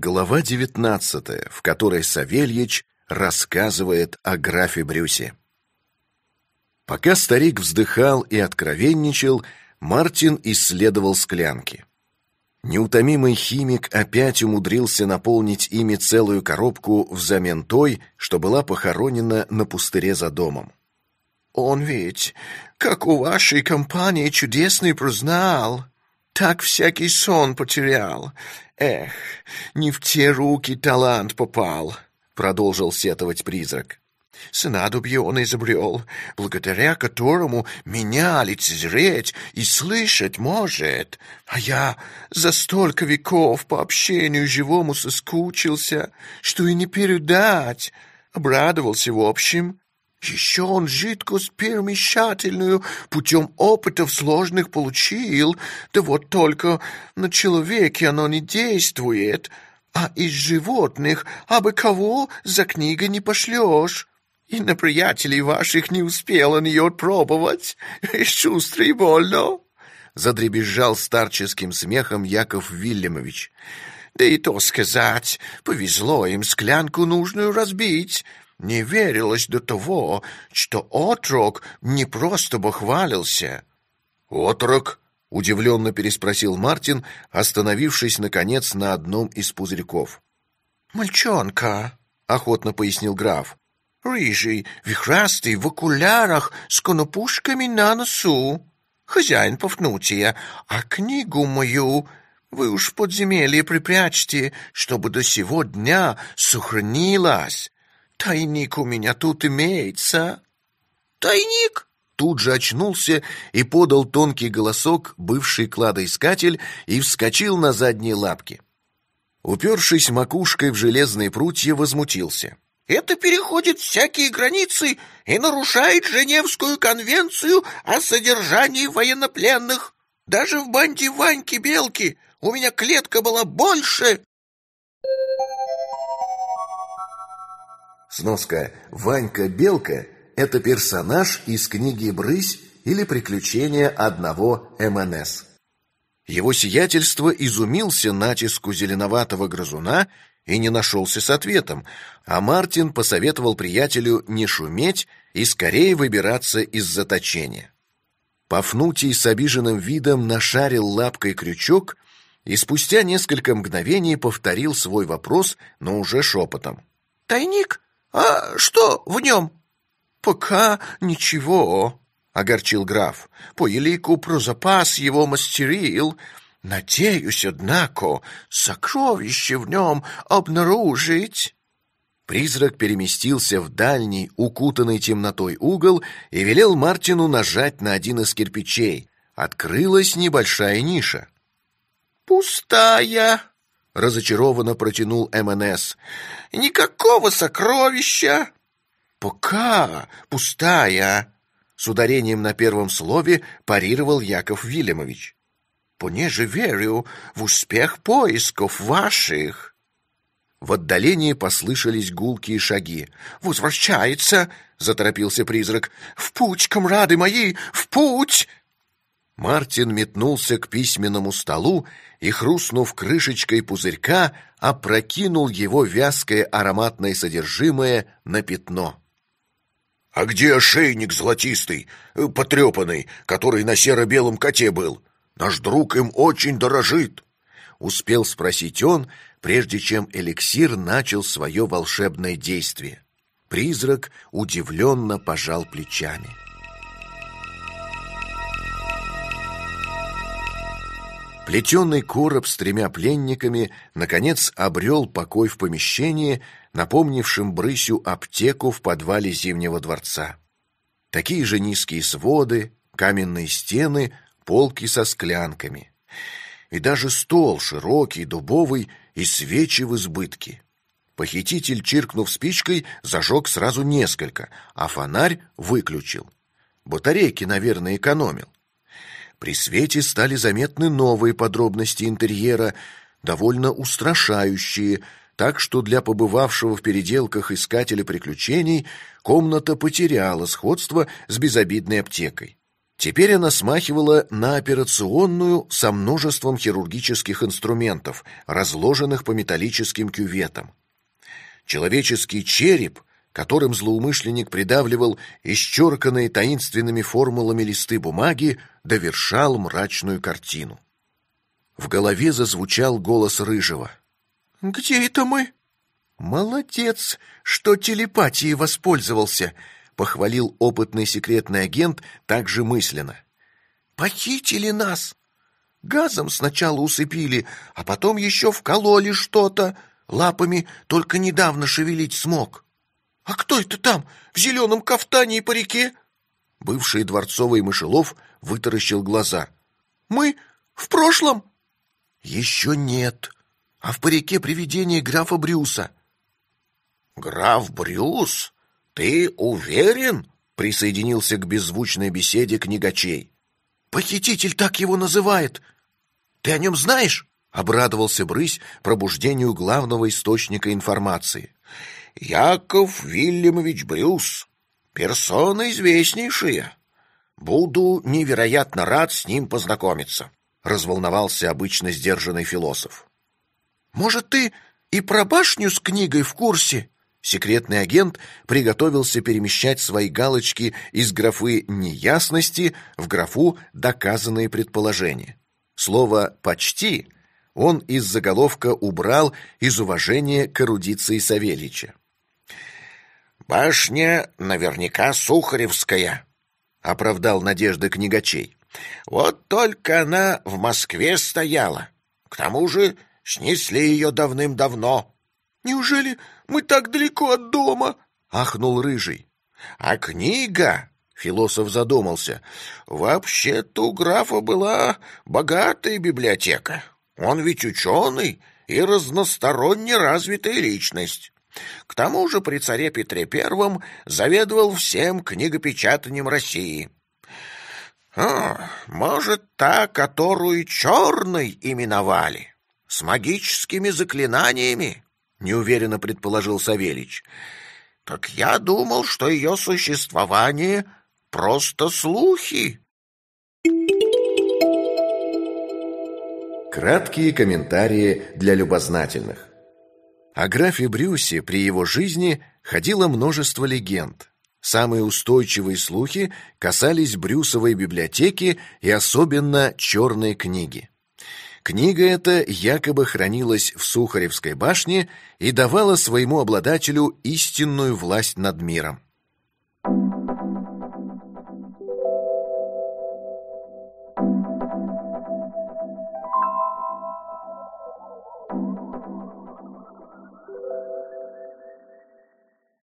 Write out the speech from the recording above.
Глава девятнадцатая, в которой Савельич рассказывает о графе Брюсе. Пока старик вздыхал и откровенничал, Мартин исследовал склянки. Неутомимый химик опять умудрился наполнить ими целую коробку взамен той, что была похоронена на пустыре за домом. «Он ведь, как у вашей компании, чудесный прознал, так всякий сон потерял. Эх, не в те руки талант попал», — продолжил сетовать призрак. Снадобье он изобрел, благодаря которому меня лицезреть и слышать может. А я за столько веков по общению живому соскучился, что и не передать. Обрадовался в общем. Еще он жидкость перемещательную путем опытов сложных получил, да вот только на человеке оно не действует, а из животных абы кого за книгой не пошлешь. И на приятелей ваших не успел он ее пробовать. Шустро и больно. Задребезжал старческим смехом Яков Вильямович. Да и то сказать, повезло им склянку нужную разбить. Не верилось до того, что отрок не просто бы хвалился. «Отрок?» — удивленно переспросил Мартин, остановившись, наконец, на одном из пузырьков. «Мальчонка», — охотно пояснил граф рыжий, вихрастый, в окулярах, с конопушками на носу. Хозяин Пафнутия, а книгу мою вы уж в подземелье припрячьте, чтобы до сего дня сохранилась. Тайник у меня тут имеется. Тайник? Тут же очнулся и подал тонкий голосок бывший кладоискатель и вскочил на задние лапки. Упершись макушкой в железные прутья, возмутился. Это переходит всякие границы и нарушает Женевскую конвенцию о содержании военнопленных. Даже в банде Ваньки Белки у меня клетка была больше. Сноска «Ванька Белка» — это персонаж из книги «Брысь» или «Приключения одного МНС». Его сиятельство изумился натиску зеленоватого грызуна и не нашелся с ответом, а Мартин посоветовал приятелю не шуметь и скорее выбираться из заточения. Пафнутий с обиженным видом нашарил лапкой крючок и спустя несколько мгновений повторил свой вопрос, но уже шепотом. «Тайник? А что в нем?» «Пока ничего», — огорчил граф. «По елику про запас его мастерил, Надеюсь, однако, сокровище в нем обнаружить. Призрак переместился в дальний, укутанный темнотой угол и велел Мартину нажать на один из кирпичей. Открылась небольшая ниша. «Пустая!» — разочарованно протянул МНС. «Никакого сокровища!» «Пока пустая!» — с ударением на первом слове парировал Яков Вильямович понеже верю в успех поисков ваших». В отдалении послышались гулкие шаги. «Возвращается!» — заторопился призрак. «В путь, комрады мои! В путь!» Мартин метнулся к письменному столу и, хрустнув крышечкой пузырька, опрокинул его вязкое ароматное содержимое на пятно. «А где ошейник золотистый, потрепанный, который на серо-белом коте был?» Наш друг им очень дорожит!» Успел спросить он, прежде чем эликсир начал свое волшебное действие. Призрак удивленно пожал плечами. Плетеный короб с тремя пленниками наконец обрел покой в помещении, напомнившем брысью аптеку в подвале Зимнего дворца. Такие же низкие своды, каменные стены, полки со склянками. И даже стол широкий, дубовый и свечи в избытке. Похититель, чиркнув спичкой, зажег сразу несколько, а фонарь выключил. Батарейки, наверное, экономил. При свете стали заметны новые подробности интерьера, довольно устрашающие, так что для побывавшего в переделках искателя приключений комната потеряла сходство с безобидной аптекой. Теперь она смахивала на операционную со множеством хирургических инструментов, разложенных по металлическим кюветам. Человеческий череп, которым злоумышленник придавливал исчерканные таинственными формулами листы бумаги, довершал мрачную картину. В голове зазвучал голос Рыжего. «Где это мы?» «Молодец, что телепатией воспользовался», — похвалил опытный секретный агент также мысленно. «Похитили нас. Газом сначала усыпили, а потом еще вкололи что-то. Лапами только недавно шевелить смог. А кто это там, в зеленом кафтане и парике?» Бывший дворцовый мышелов вытаращил глаза. «Мы в прошлом?» «Еще нет. А в парике привидение графа Брюса». «Граф Брюс? Ты уверен?» Присоединился к беззвучной беседе книгачей. «Похититель так его называет. Ты о нем знаешь?» Обрадовался Брысь пробуждению главного источника информации. «Яков Вильямович Брюс. Персона известнейшая. Буду невероятно рад с ним познакомиться», разволновался обычно сдержанный философ. «Может, ты и про башню с книгой в курсе?» Секретный агент приготовился перемещать свои галочки из графы «неясности» в графу «доказанные предположения». Слово «почти» он из заголовка убрал из уважения к эрудиции Савельича. «Башня наверняка Сухаревская», — оправдал надежды книгачей. «Вот только она в Москве стояла. К тому же снесли ее давным-давно». «Неужели мы так далеко от дома!» — ахнул Рыжий. «А книга...» — философ задумался. «Вообще-то у графа была богатая библиотека. Он ведь ученый и разносторонне развитая личность. К тому же при царе Петре Первом заведовал всем книгопечатанием России». А, может, та, которую черной именовали, с магическими заклинаниями? неуверенно предположил Савельич. Так я думал, что ее существование просто слухи. Краткие комментарии для любознательных. О графе Брюсе при его жизни ходило множество легенд. Самые устойчивые слухи касались Брюсовой библиотеки и особенно черной книги. Книга эта якобы хранилась в Сухаревской башне и давала своему обладателю истинную власть над миром.